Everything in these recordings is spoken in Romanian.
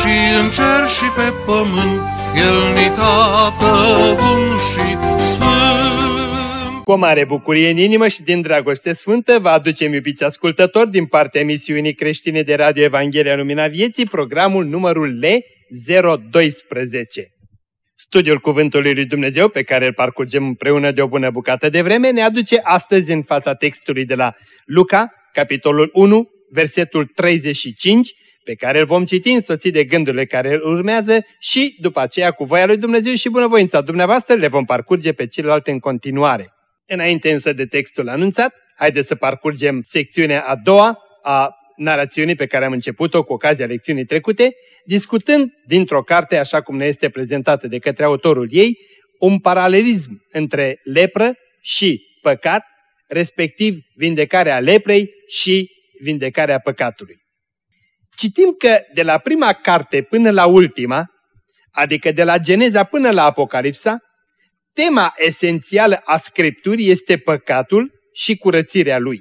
și în cer și pe pământ, El ni tată bun și sfânt. Cu o mare bucurie în inimă și din dragoste sfântă vă aducem, iubiți ascultători, din partea emisiunii creștine de Radio Evanghelia Lumina Vieții, programul numărul L012. Studiul Cuvântului Lui Dumnezeu, pe care îl parcurgem împreună de o bună bucată de vreme, ne aduce astăzi în fața textului de la Luca, capitolul 1, versetul 35, pe care îl vom citi însoțit de gândurile care îl urmează și, după aceea, cu voia lui Dumnezeu și bunăvoința dumneavoastră, le vom parcurge pe celelalte în continuare. Înainte însă de textul anunțat, haideți să parcurgem secțiunea a doua a narațiunii pe care am început-o cu ocazia lecțiunii trecute, discutând dintr-o carte, așa cum ne este prezentată de către autorul ei, un paralelism între lepră și păcat, respectiv vindecarea leprei și vindecarea păcatului. Citim că de la prima carte până la ultima, adică de la Geneza până la Apocalipsa, tema esențială a Scripturii este păcatul și curățirea lui.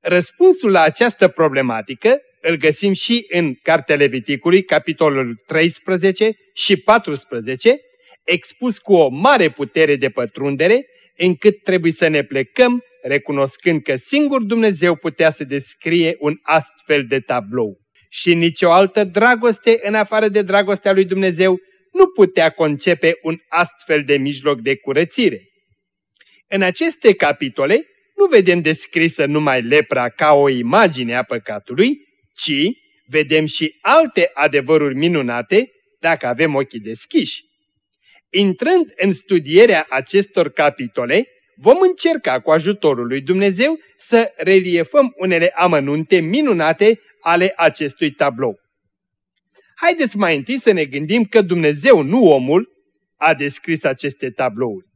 Răspunsul la această problematică îl găsim și în Cartea Leviticului, capitolul 13 și 14, expus cu o mare putere de pătrundere, încât trebuie să ne plecăm recunoscând că singur Dumnezeu putea să descrie un astfel de tablou. Și nicio altă dragoste, în afară de dragostea lui Dumnezeu, nu putea concepe un astfel de mijloc de curățire. În aceste capitole nu vedem descrisă numai lepra ca o imagine a păcatului, ci vedem și alte adevăruri minunate dacă avem ochii deschiși. Intrând în studierea acestor capitole, vom încerca cu ajutorul lui Dumnezeu să reliefăm unele amănunte minunate ale acestui tablou. Haideți mai întâi să ne gândim că Dumnezeu, nu omul, a descris aceste tablouri.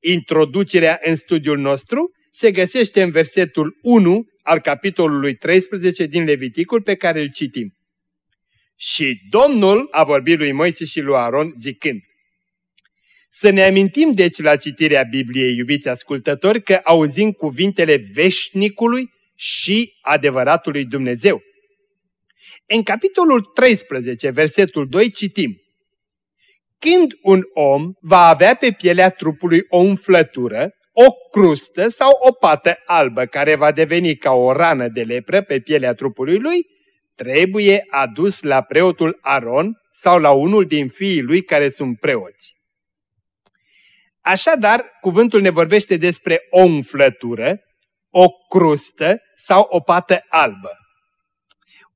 Introducerea în studiul nostru se găsește în versetul 1 al capitolului 13 din Leviticul pe care îl citim. Și Domnul a vorbit lui Moise și lui Aaron zicând, să ne amintim deci la citirea Bibliei, iubiți ascultători, că auzim cuvintele veșnicului și adevăratului Dumnezeu. În capitolul 13, versetul 2, citim Când un om va avea pe pielea trupului o umflătură, o crustă sau o pată albă care va deveni ca o rană de lepră pe pielea trupului lui, trebuie adus la preotul Aron sau la unul din fiii lui care sunt preoți. Așadar, cuvântul ne vorbește despre o umflătură, o crustă sau o pată albă.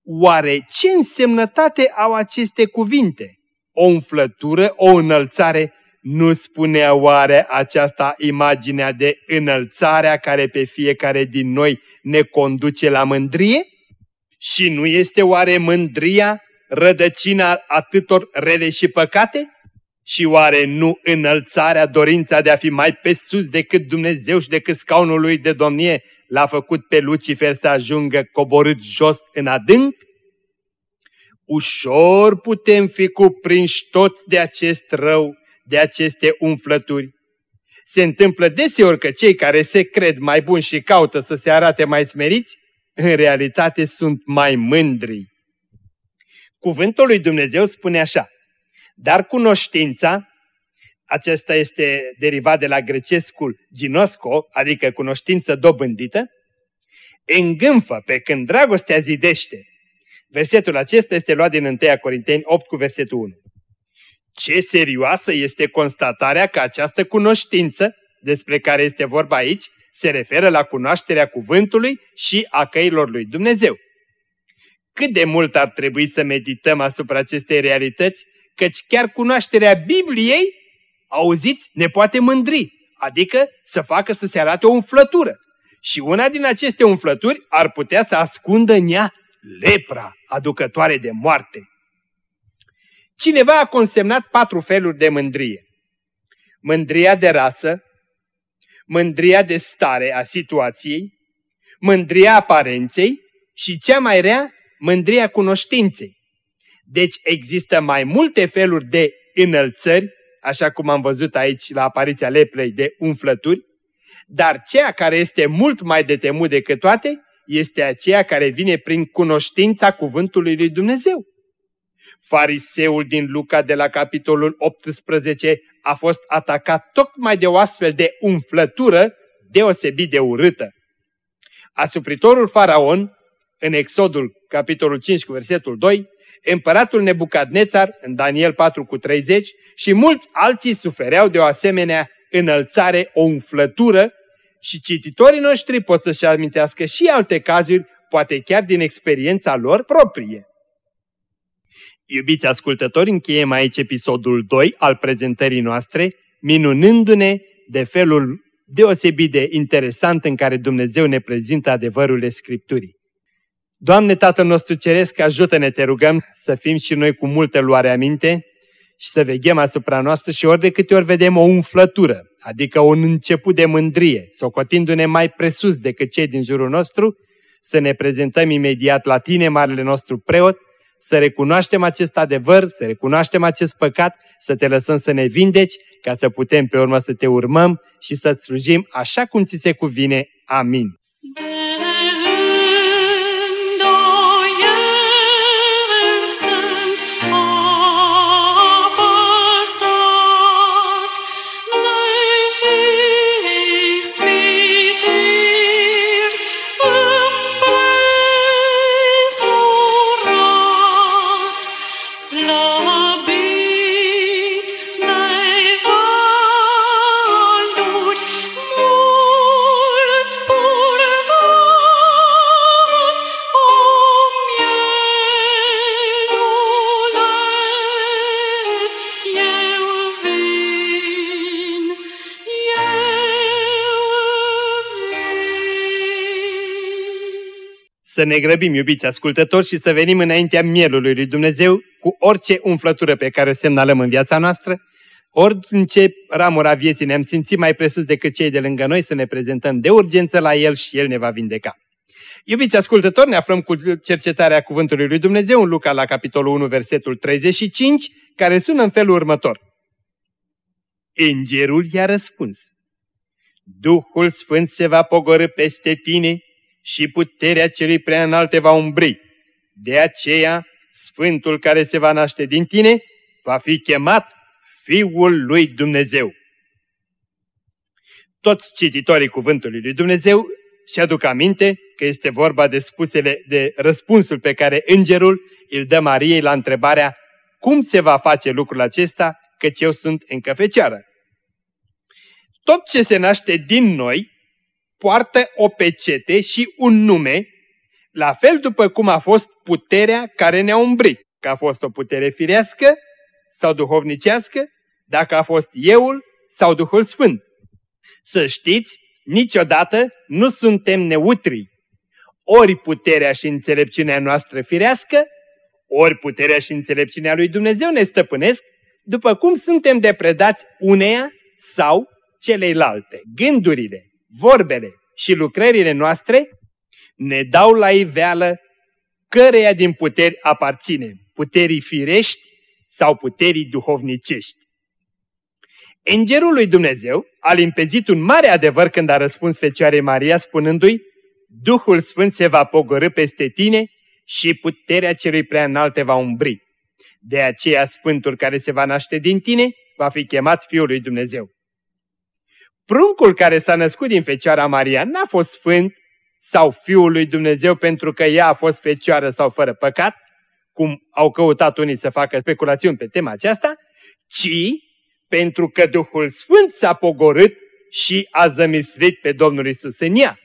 Oare ce însemnătate au aceste cuvinte? O umflătură, o înălțare? Nu spune oare aceasta imaginea de înălțarea care pe fiecare din noi ne conduce la mândrie? Și nu este oare mândria rădăcina atâtor rele și păcate? Și oare nu înălțarea, dorința de a fi mai pe sus decât Dumnezeu și decât scaunul lui de domnie l-a făcut pe Lucifer să ajungă coborât jos în adânc? Ușor putem fi cuprinși toți de acest rău, de aceste umflături. Se întâmplă deseori că cei care se cred mai buni și caută să se arate mai smeriți, în realitate sunt mai mândri. Cuvântul lui Dumnezeu spune așa, dar cunoștința, acesta este derivat de la grecescul ginosco, adică cunoștință dobândită, îngânfă pe când dragostea zidește. Versetul acesta este luat din 1 Corinteni 8 cu versetul 1. Ce serioasă este constatarea că această cunoștință, despre care este vorba aici, se referă la cunoașterea cuvântului și a căilor lui Dumnezeu. Cât de mult ar trebui să medităm asupra acestei realități căci chiar cunoașterea Bibliei, auziți, ne poate mândri, adică să facă să se arate o umflătură. Și una din aceste umflături ar putea să ascundă în ea lepra aducătoare de moarte. cineva a consemnat patru feluri de mândrie. Mândria de rasă, mândria de stare a situației, mândria aparenței și cea mai rea, mândria cunoștinței. Deci există mai multe feluri de înălțări, așa cum am văzut aici la apariția leplei de umflături, dar ceea care este mult mai de temut decât toate este aceea care vine prin cunoștința cuvântului lui Dumnezeu. Fariseul din Luca de la capitolul 18 a fost atacat tocmai de o astfel de umflătură deosebit de urâtă. Asupritorul faraon, în Exodul capitolul 5 cu versetul 2, împăratul Nebucadnețar în Daniel 4 cu 30 și mulți alții sufereau de o asemenea înălțare, o umflătură și cititorii noștri pot să-și amintească și alte cazuri, poate chiar din experiența lor proprie. Iubiți ascultători, încheiem aici episodul 2 al prezentării noastre, minunându-ne de felul deosebit de interesant în care Dumnezeu ne prezintă adevărurile Scripturii. Doamne Tatăl nostru Ceresc, ajută-ne, te rugăm, să fim și noi cu multă luare aminte și să veghem asupra noastră și ori de câte ori vedem o umflătură, adică un început de mândrie, socotindu-ne mai presus decât cei din jurul nostru, să ne prezentăm imediat la Tine, Marele nostru preot, să recunoaștem acest adevăr, să recunoaștem acest păcat, să te lăsăm să ne vindeci, ca să putem pe urmă să te urmăm și să-ți slujim așa cum ți se cuvine. Amin. Să ne grăbim, iubiți ascultători, și să venim înaintea mielului lui Dumnezeu cu orice umflătură pe care o semnalăm în viața noastră, ori în ce ramura vieții ne-am simțit mai presus decât cei de lângă noi, să ne prezentăm de urgență la El și El ne va vindeca. Iubiți ascultători, ne aflăm cu cercetarea Cuvântului lui Dumnezeu în Luca la capitolul 1, versetul 35, care sună în felul următor. Îngerul i-a răspuns, Duhul Sfânt se va pogorâ peste tine și puterea celui prea înalte va umbri. De aceea, Sfântul care se va naște din tine va fi chemat Fiul lui Dumnezeu. Toți cititorii cuvântului lui Dumnezeu și aduc aminte că este vorba de spusele de răspunsul pe care îngerul îl dă Mariei la întrebarea cum se va face lucrul acesta, căci eu sunt încă fecioară. Tot ce se naște din noi poartă o pecete și un nume, la fel după cum a fost puterea care ne-a umbrit, că a fost o putere firească sau duhovnicească, dacă a fost euul sau Duhul Sfânt. Să știți, niciodată nu suntem neutri. Ori puterea și înțelepciunea noastră firească, ori puterea și înțelepciunea lui Dumnezeu ne stăpânesc, după cum suntem depredați uneia sau celeilalte. Gândurile, vorbele și lucrările noastre ne dau la iveală căreia din puteri aparține, puterii firești sau puterii duhovnicești. Îngerul lui Dumnezeu a limpezit un mare adevăr când a răspuns Fecioarei Maria spunându-i Duhul Sfânt se va pogorâ peste tine și puterea celui prea înalt te va umbri. De aceea Sfântul care se va naște din tine va fi chemat Fiul lui Dumnezeu. Pruncul care s-a născut din Fecioara Maria n-a fost sfânt sau Fiul lui Dumnezeu pentru că ea a fost fecioară sau fără păcat, cum au căutat unii să facă speculațiuni pe tema aceasta, ci pentru că Duhul Sfânt s-a pogorât și a zămislit pe Domnul Isus în ea.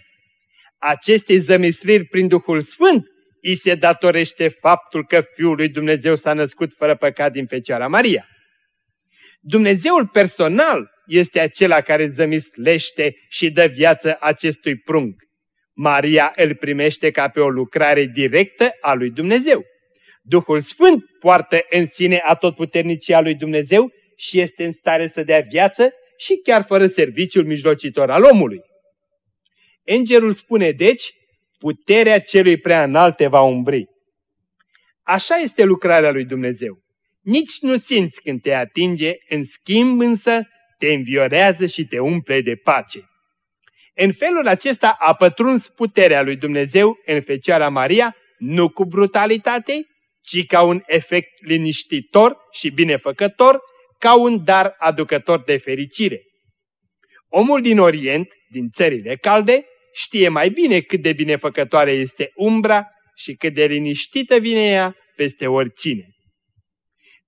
Acestei zămisliri prin Duhul Sfânt îi se datorește faptul că Fiul lui Dumnezeu s-a născut fără păcat din Fecioara Maria. Dumnezeul personal este acela care zămislește și dă viață acestui prunc. Maria îl primește ca pe o lucrare directă a lui Dumnezeu. Duhul Sfânt poartă în sine atotputernicia lui Dumnezeu și este în stare să dea viață și chiar fără serviciul mijlocitor al omului. Îngerul spune deci, puterea celui prea înalt te va umbri. Așa este lucrarea lui Dumnezeu. Nici nu simți când te atinge, în schimb însă te înviorează și te umple de pace. În felul acesta a pătruns puterea lui Dumnezeu în Fecioara Maria, nu cu brutalitate, ci ca un efect liniștitor și binefăcător, ca un dar aducător de fericire. Omul din Orient, din țările calde, știe mai bine cât de binefăcătoare este umbra și cât de liniștită vine ea peste oricine.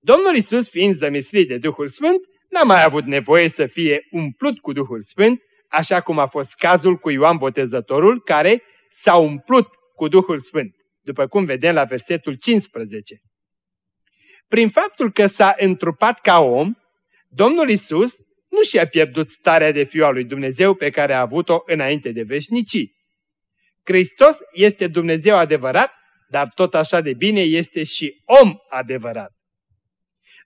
Domnul Isus, fiind zămislit de Duhul Sfânt, n-a mai avut nevoie să fie umplut cu Duhul Sfânt, așa cum a fost cazul cu Ioan Botezătorul, care s-a umplut cu Duhul Sfânt, după cum vedem la versetul 15. Prin faptul că s-a întrupat ca om, Domnul Isus nu și-a pierdut starea de fiu al lui Dumnezeu pe care a avut-o înainte de veșnicii. Hristos este Dumnezeu adevărat, dar tot așa de bine este și om adevărat.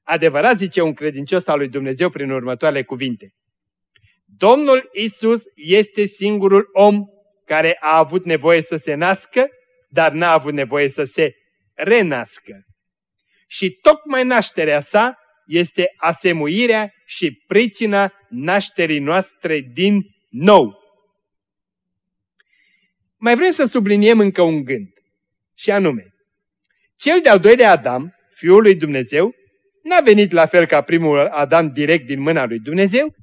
Adevărat zice un credincios al lui Dumnezeu prin următoarele cuvinte. Domnul Isus este singurul om care a avut nevoie să se nască, dar n-a avut nevoie să se renască. Și tocmai nașterea sa este asemuirea și pricina nașterii noastre din nou. Mai vrem să subliniem încă un gând, și anume, cel de-al doilea Adam, Fiul lui Dumnezeu, n-a venit la fel ca primul Adam direct din mâna lui Dumnezeu,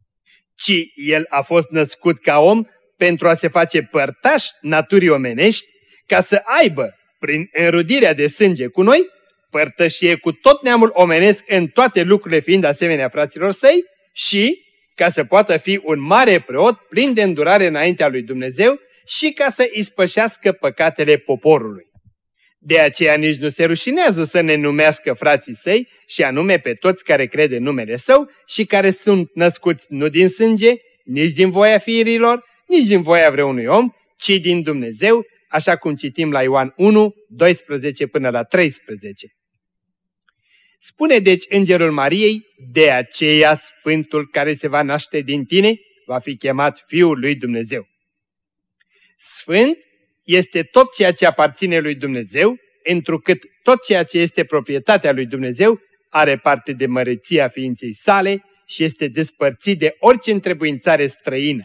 ci el a fost născut ca om pentru a se face părtaș naturii omenești, ca să aibă, prin înrudirea de sânge cu noi, părtășie cu tot neamul omenesc în toate lucrurile fiind asemenea fraților săi și ca să poată fi un mare preot plin de îndurare înaintea lui Dumnezeu și ca să ispășească păcatele poporului. De aceea nici nu se rușinează să ne numească frații săi și anume pe toți care crede numele său și care sunt născuți nu din sânge, nici din voia fiirilor, nici din voia vreunui om, ci din Dumnezeu, așa cum citim la Ioan 1, 12 până la 13. Spune deci Îngerul Mariei, de aceea Sfântul care se va naște din tine va fi chemat Fiul lui Dumnezeu. Sfânt este tot ceea ce aparține lui Dumnezeu, întrucât tot ceea ce este proprietatea lui Dumnezeu are parte de măreția ființei sale și este despărțit de orice întrebuințare străină.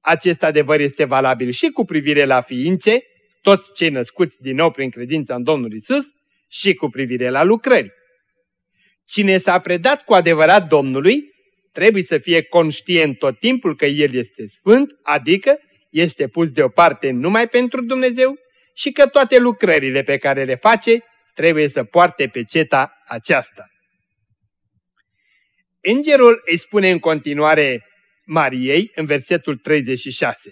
Acest adevăr este valabil și cu privire la ființe, toți cei născuți din nou prin credința în Domnul Isus, și cu privire la lucrări. Cine s-a predat cu adevărat Domnului, trebuie să fie conștient tot timpul că El este Sfânt, adică este pus deoparte numai pentru Dumnezeu și că toate lucrările pe care le face trebuie să poarte pe ceta aceasta. Îngerul îi spune în continuare Mariei în versetul 36.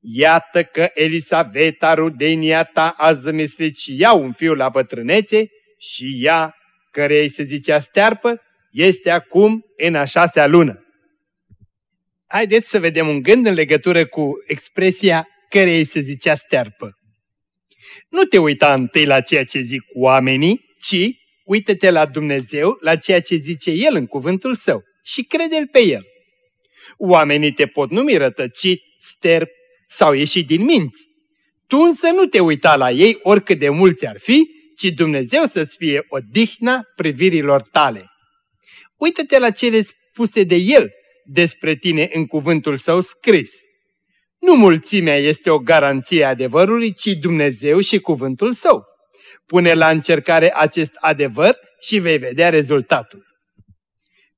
Iată că Elisaveta, rudenia ta, a zămislit și ea un fiu la bătrânețe și ea care îi se zicea stearpă, este acum în a șasea lună. Haideți să vedem un gând în legătură cu expresia care îi se zicea stearpă. Nu te uita întâi la ceea ce zic oamenii, ci uită-te la Dumnezeu, la ceea ce zice El în cuvântul Său și crede-L pe El. Oamenii te pot numi rătăcit, sterp sau ieșit din minți. Tu însă nu te uita la ei oricât de mulți ar fi, ci Dumnezeu să-ți fie odihna privirilor tale. Uită-te la cele spuse de El despre tine în cuvântul său scris. Nu mulțimea este o garanție a adevărului, ci Dumnezeu și cuvântul său. Pune la încercare acest adevăr și vei vedea rezultatul.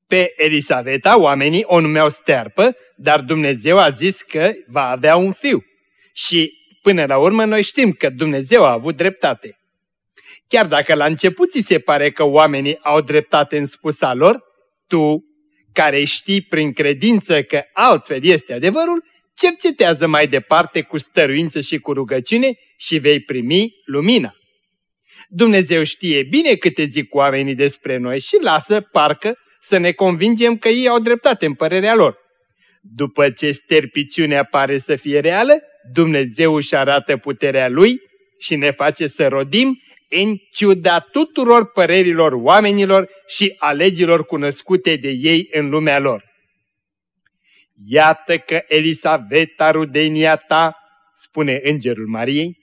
Pe Elisaveta oamenii o numeau stearpă, dar Dumnezeu a zis că va avea un fiu. Și până la urmă noi știm că Dumnezeu a avut dreptate. Chiar dacă la început ți se pare că oamenii au dreptate în spusa lor, tu, care știi prin credință că altfel este adevărul, cercetează mai departe cu stăruință și cu rugăciune și vei primi lumina. Dumnezeu știe bine câte zic oamenii despre noi și lasă, parcă, să ne convingem că ei au dreptate în părerea lor. După ce sterpiciunea pare să fie reală, Dumnezeu își arată puterea Lui și ne face să rodim în ciuda tuturor părerilor oamenilor și alegilor cunoscute de ei în lumea lor. Iată că Elisaveta, rudenia ta, spune îngerul Mariei,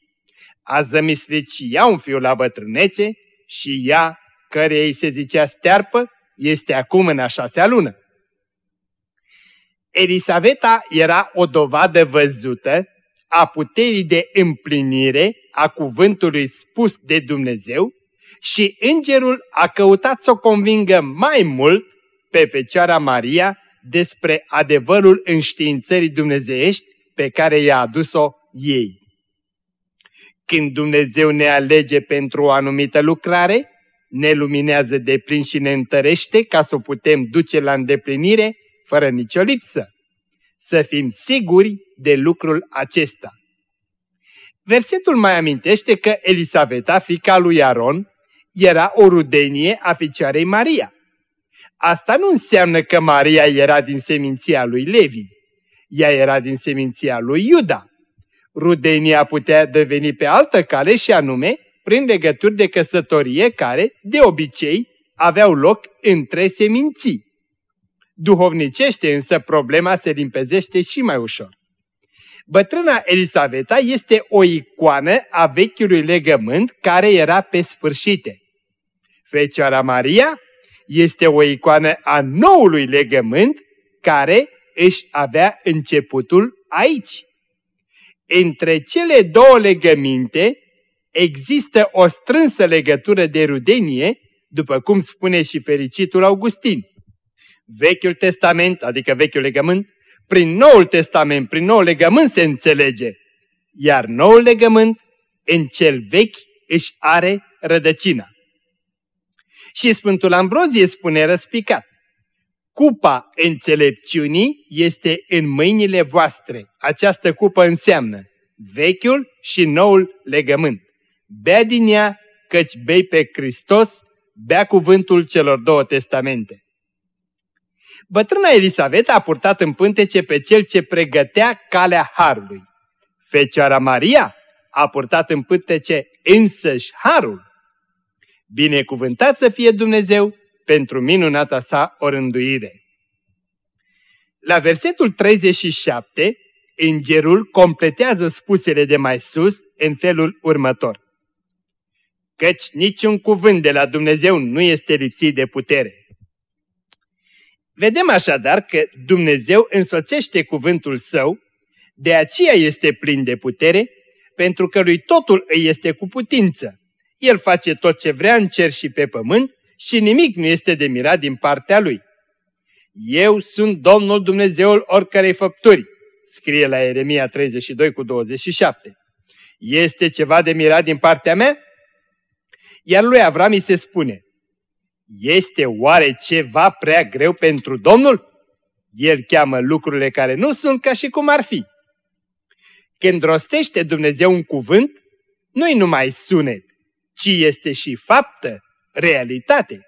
a zămislit și ea un fiu la bătrânețe și ea, care ei se zicea stearpă, este acum în a șasea lună. Elisaveta era o dovadă văzută a puterii de împlinire a cuvântului spus de Dumnezeu și îngerul a căutat să o convingă mai mult pe Fecioara Maria despre adevărul înștiințării dumnezeiești pe care i-a adus-o ei. Când Dumnezeu ne alege pentru o anumită lucrare, ne luminează de plin și ne întărește ca să o putem duce la îndeplinire fără nicio lipsă. Să fim siguri de lucrul acesta. Versetul mai amintește că Elisaveta, fica lui Aron, era o rudenie a Ficioarei Maria. Asta nu înseamnă că Maria era din seminția lui Levi. Ea era din seminția lui Iuda. Rudenia putea deveni pe altă cale și anume prin legături de căsătorie care, de obicei, aveau loc între seminții. Duhovnicește însă problema se limpezește și mai ușor. Bătrâna Elisaveta este o icoană a vechiului legământ care era pe sfârșite. Fecioara Maria este o icoană a noului legământ care își avea începutul aici. Între cele două legăminte există o strânsă legătură de rudenie, după cum spune și fericitul Augustin. Vechiul Testament, adică Vechiul Legământ, prin Noul Testament, prin Noul Legământ se înțelege, iar Noul Legământ în cel vechi își are rădăcina. Și Sfântul Ambrozie spune răspicat, Cupa înțelepciunii este în mâinile voastre. Această cupă înseamnă vechiul și noul legământ. Bea din ea, căci bei pe Hristos, bea cuvântul celor două testamente. Bătrâna Elisaveta a purtat în pântece pe cel ce pregătea calea Harului. Fecioara Maria a purtat în pântece însăși Harul. Binecuvântat să fie Dumnezeu pentru minunata sa orânduire. La versetul 37, îngerul completează spusele de mai sus în felul următor. Căci niciun cuvânt de la Dumnezeu nu este lipsit de putere. Vedem așadar că Dumnezeu însoțește cuvântul său, de aceea este plin de putere, pentru că lui totul îi este cu putință. El face tot ce vrea în cer și pe pământ și nimic nu este de mirat din partea lui. Eu sunt Domnul Dumnezeul oricărei făpturi, scrie la Ieremia 32 cu 27. Este ceva de mirat din partea mea? Iar lui Avram îi se spune, este oare ceva prea greu pentru Domnul? El cheamă lucrurile care nu sunt ca și cum ar fi. Când rostește Dumnezeu un cuvânt, nu-i numai sunet, ci este și faptă, realitate.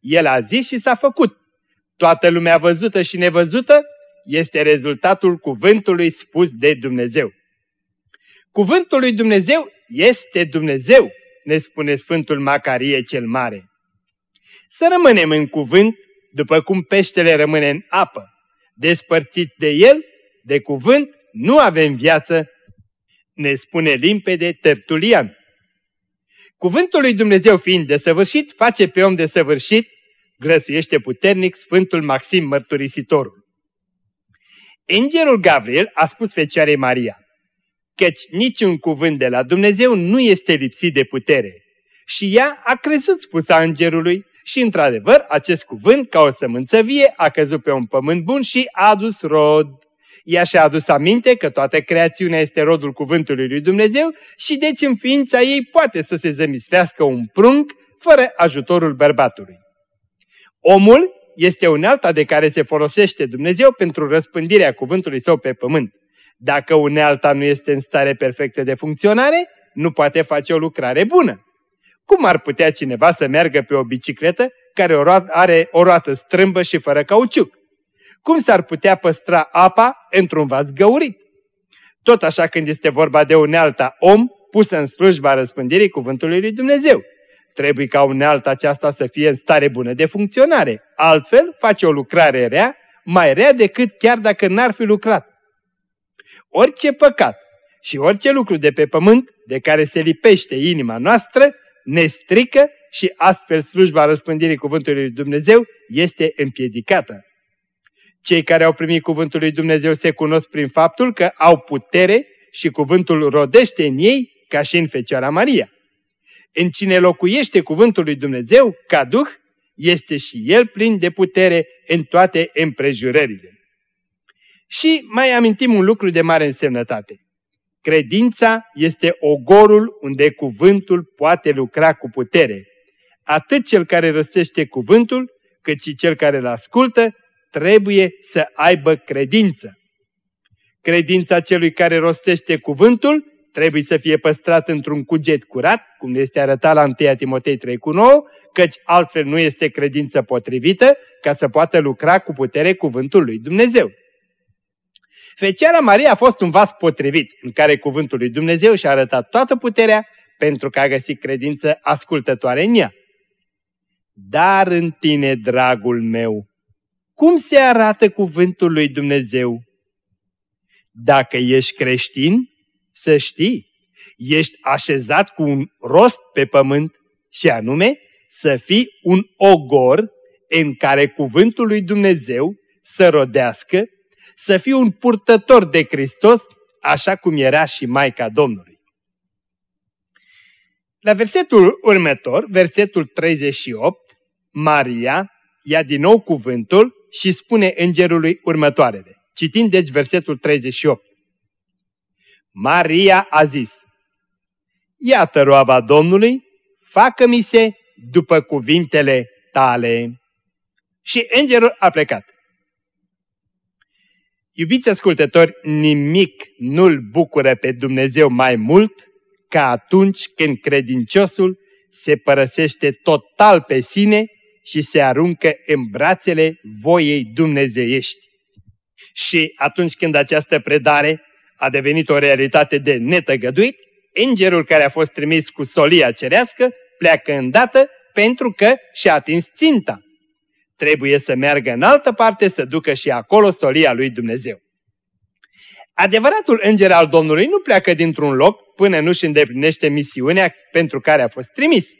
El a zis și s-a făcut. Toată lumea văzută și nevăzută este rezultatul cuvântului spus de Dumnezeu. Cuvântul lui Dumnezeu este Dumnezeu, ne spune Sfântul Macarie cel Mare. Să rămânem în cuvânt, după cum peștele rămâne în apă. Despărțit de el, de cuvânt, nu avem viață, ne spune limpede Tertulian. Cuvântul lui Dumnezeu fiind desăvârșit, face pe om desăvârșit, grăsuiește puternic Sfântul Maxim Mărturisitorul. Îngerul Gabriel a spus Fecioarei Maria, căci niciun cuvânt de la Dumnezeu nu este lipsit de putere. Și ea a crezut spusa îngerului și, într-adevăr, acest cuvânt, ca o sămânță vie, a căzut pe un pământ bun și a adus rod. Ea și-a adus aminte că toată creațiunea este rodul cuvântului lui Dumnezeu și deci în ființa ei poate să se zămislească un prunc fără ajutorul bărbatului. Omul este unealta de care se folosește Dumnezeu pentru răspândirea cuvântului său pe pământ. Dacă unealta nu este în stare perfectă de funcționare, nu poate face o lucrare bună. Cum ar putea cineva să meargă pe o bicicletă care are o roată strâmbă și fără cauciuc? Cum s-ar putea păstra apa într-un vas găurit? Tot așa când este vorba de unealta om, pusă în slujba răspândirii cuvântului lui Dumnezeu. Trebuie ca unealta aceasta să fie în stare bună de funcționare. Altfel, face o lucrare rea, mai rea decât chiar dacă n-ar fi lucrat. Orice păcat și orice lucru de pe pământ de care se lipește inima noastră, ne strică și astfel slujba răspândirii cuvântului lui Dumnezeu este împiedicată. Cei care au primit cuvântul lui Dumnezeu se cunosc prin faptul că au putere și cuvântul rodește în ei ca și în Fecioara Maria. În cine locuiește cuvântul lui Dumnezeu ca Duh, este și el plin de putere în toate împrejurările. Și mai amintim un lucru de mare însemnătate. Credința este ogorul unde cuvântul poate lucra cu putere. Atât cel care răstește cuvântul, cât și cel care îl ascultă, trebuie să aibă credință. Credința celui care rostește cuvântul trebuie să fie păstrat într-un cuget curat, cum este arătat la 1 Timotei 3 cu 9, căci altfel nu este credință potrivită ca să poată lucra cu putere cuvântul lui Dumnezeu. Fecioara Maria a fost un vas potrivit în care cuvântul lui Dumnezeu și-a arătat toată puterea pentru că a găsit credință ascultătoare în ea. Dar în tine, dragul meu, cum se arată cuvântul lui Dumnezeu? Dacă ești creștin, să știi, ești așezat cu un rost pe pământ și anume să fii un ogor în care cuvântul lui Dumnezeu să rodească, să fii un purtător de Hristos, așa cum era și Maica Domnului. La versetul următor, versetul 38, Maria ia din nou cuvântul și spune îngerului următoarele. Citind deci versetul 38. Maria a zis, Iată roaba Domnului, facă-mi se după cuvintele tale. Și îngerul a plecat. Iubiți ascultători, nimic nu-L bucură pe Dumnezeu mai mult ca atunci când credinciosul se părăsește total pe sine și se aruncă în brațele voiei dumnezeiești. Și atunci când această predare a devenit o realitate de netăgăduit, îngerul care a fost trimis cu solia cerească pleacă îndată pentru că și-a atins ținta. Trebuie să meargă în altă parte să ducă și acolo solia lui Dumnezeu. Adevăratul înger al Domnului nu pleacă dintr-un loc până nu-și îndeplinește misiunea pentru care a fost trimis.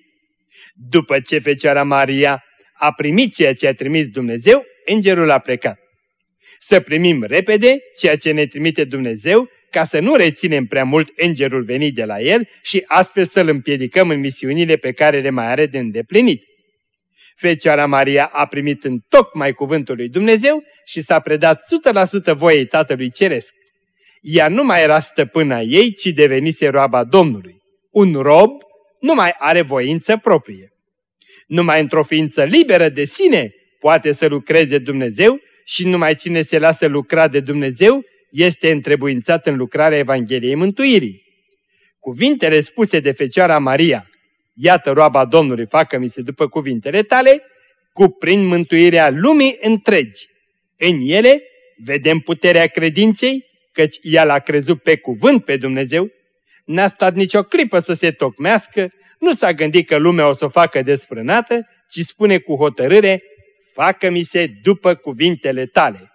După ce Fecioara Maria a primit ceea ce a trimis Dumnezeu, îngerul a plecat. Să primim repede ceea ce ne trimite Dumnezeu, ca să nu reținem prea mult îngerul venit de la el și astfel să-l împiedicăm în misiunile pe care le mai are de îndeplinit. Fecioara Maria a primit în tocmai cuvântul lui Dumnezeu și s-a predat 100% voiei Tatălui Ceresc. Ea nu mai era stăpâna ei, ci devenise roaba Domnului. Un rob nu mai are voință proprie. Numai într-o ființă liberă de sine poate să lucreze Dumnezeu și numai cine se lasă lucra de Dumnezeu este întrebuințat în lucrarea Evangheliei Mântuirii. Cuvintele spuse de Fecioara Maria, iată roaba Domnului, facă-mi se după cuvintele tale, cuprind mântuirea lumii întregi. În ele vedem puterea credinței, căci ea l-a crezut pe cuvânt pe Dumnezeu, n-a stat nicio clipă să se tocmească, nu s-a gândit că lumea o să o facă desfrânată, ci spune cu hotărâre, facă-mi se după cuvintele tale.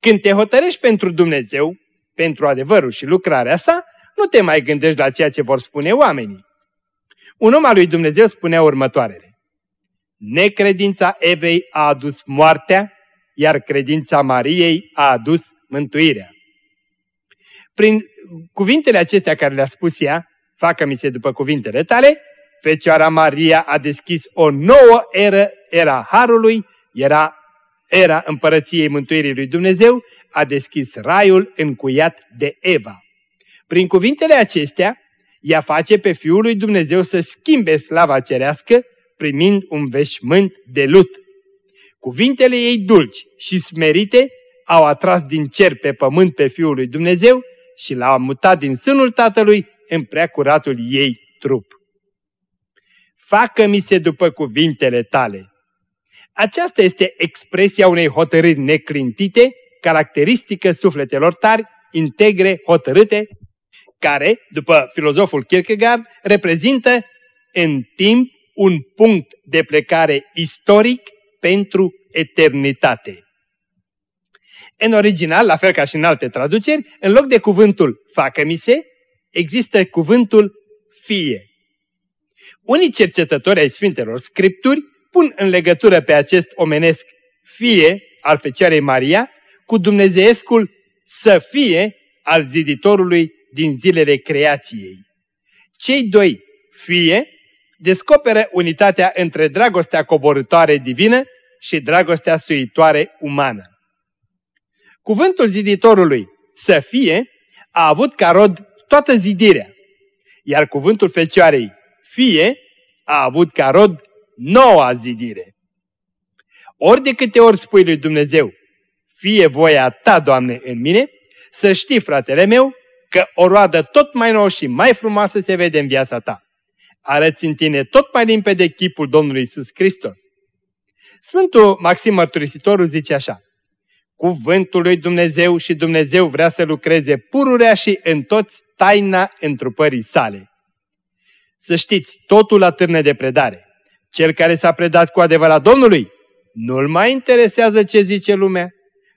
Când te hotărești pentru Dumnezeu, pentru adevărul și lucrarea sa, nu te mai gândești la ceea ce vor spune oamenii. Un om al lui Dumnezeu spunea următoarele. Necredința Evei a adus moartea, iar credința Mariei a adus mântuirea. Prin cuvintele acestea care le-a spus ea, facă-mi se după cuvintele tale, Fecioara Maria a deschis o nouă eră, era Harului, era era împărăției mântuirii lui Dumnezeu, a deschis raiul încuiat de Eva. Prin cuvintele acestea, ea face pe Fiul lui Dumnezeu să schimbe slava cerească, primind un veșmânt de lut. Cuvintele ei dulci și smerite au atras din cer pe pământ pe Fiul lui Dumnezeu și l-au mutat din sânul Tatălui în preacuratul ei trup. Facă-mi se după cuvintele tale. Aceasta este expresia unei hotărâri neclintite, caracteristică sufletelor tari, integre, hotărâte, care, după filozoful Kierkegaard, reprezintă în timp un punct de plecare istoric pentru eternitate. În original, la fel ca și în alte traduceri, în loc de cuvântul facă-mi-se, există cuvântul fie. Unii cercetători ai Sfintelor Scripturi pun în legătură pe acest omenesc fie al Fecioarei Maria cu dumnezeescul să fie al ziditorului din zilele creației. Cei doi fie descoperă unitatea între dragostea coborătoare divină și dragostea suitoare umană. Cuvântul ziditorului să fie a avut ca rod toată zidirea, iar cuvântul fecioarei fie a avut ca rod noua zidire. Ori de câte ori spui lui Dumnezeu, fie voia ta, Doamne, în mine, să știi, fratele meu, că o roadă tot mai nouă și mai frumoasă se vede în viața ta. Arăți în tine tot mai limpede chipul Domnului Isus Hristos. Sfântul Maxim Mărturisitorul zice așa, Cuvântul lui Dumnezeu și Dumnezeu vrea să lucreze pururea și în toți taina întrupării sale. Să știți, totul atârne de predare. Cel care s-a predat cu adevărat Domnului, nu-l mai interesează ce zice lumea,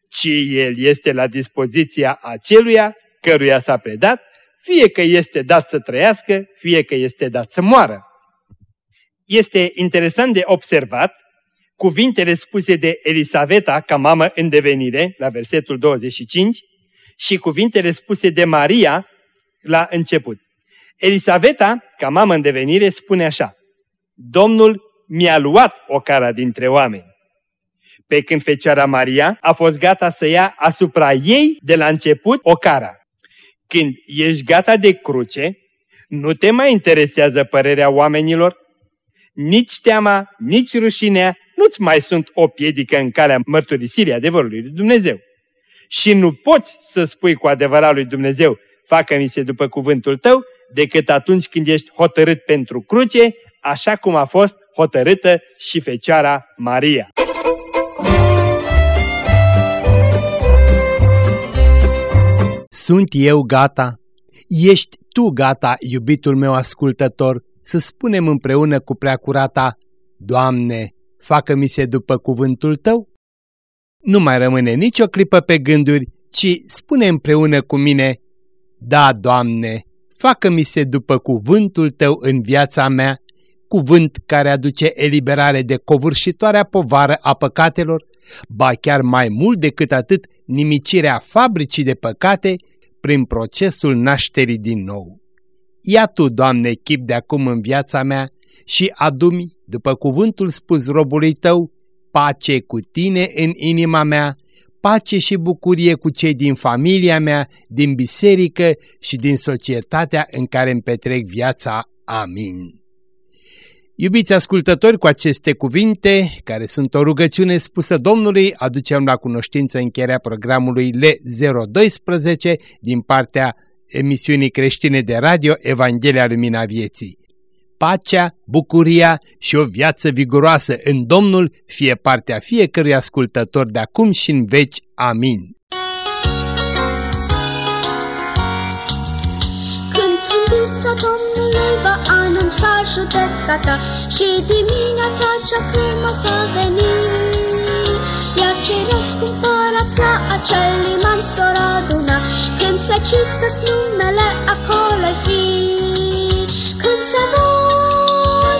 ci el este la dispoziția aceluia căruia s-a predat, fie că este dat să trăiască, fie că este dat să moară. Este interesant de observat cuvintele spuse de Elisaveta ca mamă în devenire, la versetul 25, și cuvintele spuse de Maria la început. Elisaveta, ca mamă în devenire, spune așa, Domnul mi-a luat o cara dintre oameni. Pe când Fecioara Maria a fost gata să ia asupra ei de la început o cara. Când ești gata de cruce, nu te mai interesează părerea oamenilor, nici teama, nici rușinea nu-ți mai sunt o piedică în calea mărturisirii adevărului lui Dumnezeu. Și nu poți să spui cu adevărat lui Dumnezeu, facă-mi se după cuvântul tău, decât atunci când ești hotărât pentru cruce, așa cum a fost hotărâtă și Fecioara Maria. Sunt eu gata? Ești tu gata, iubitul meu ascultător, să spunem împreună cu preacurata, Doamne, facă-mi se după cuvântul Tău? Nu mai rămâne nicio clipă pe gânduri, ci spune împreună cu mine, Da, Doamne, facă-mi se după cuvântul Tău în viața mea, cuvânt care aduce eliberare de covârșitoarea povară a păcatelor, ba chiar mai mult decât atât nimicirea fabricii de păcate prin procesul nașterii din nou. Ia Tu, Doamne, chip de acum în viața mea și adumi, după cuvântul spus robului Tău, pace cu Tine în inima mea, pace și bucurie cu cei din familia mea, din biserică și din societatea în care îmi petrec viața. Amin. Iubiți ascultători, cu aceste cuvinte, care sunt o rugăciune spusă Domnului, aducem la cunoștință încheierea programului L012 din partea emisiunii creștine de radio Evanghelia Lumina Vieții. Pacea, bucuria și o viață viguroasă în Domnul fie partea fiecărui ascultător de acum și în veci. Amin. Judecata și dimineața cea frumoasă a venit. Iar cei răscumpărați la acel liman s-o aduna, când se citesc numele acolo fi. Când se vor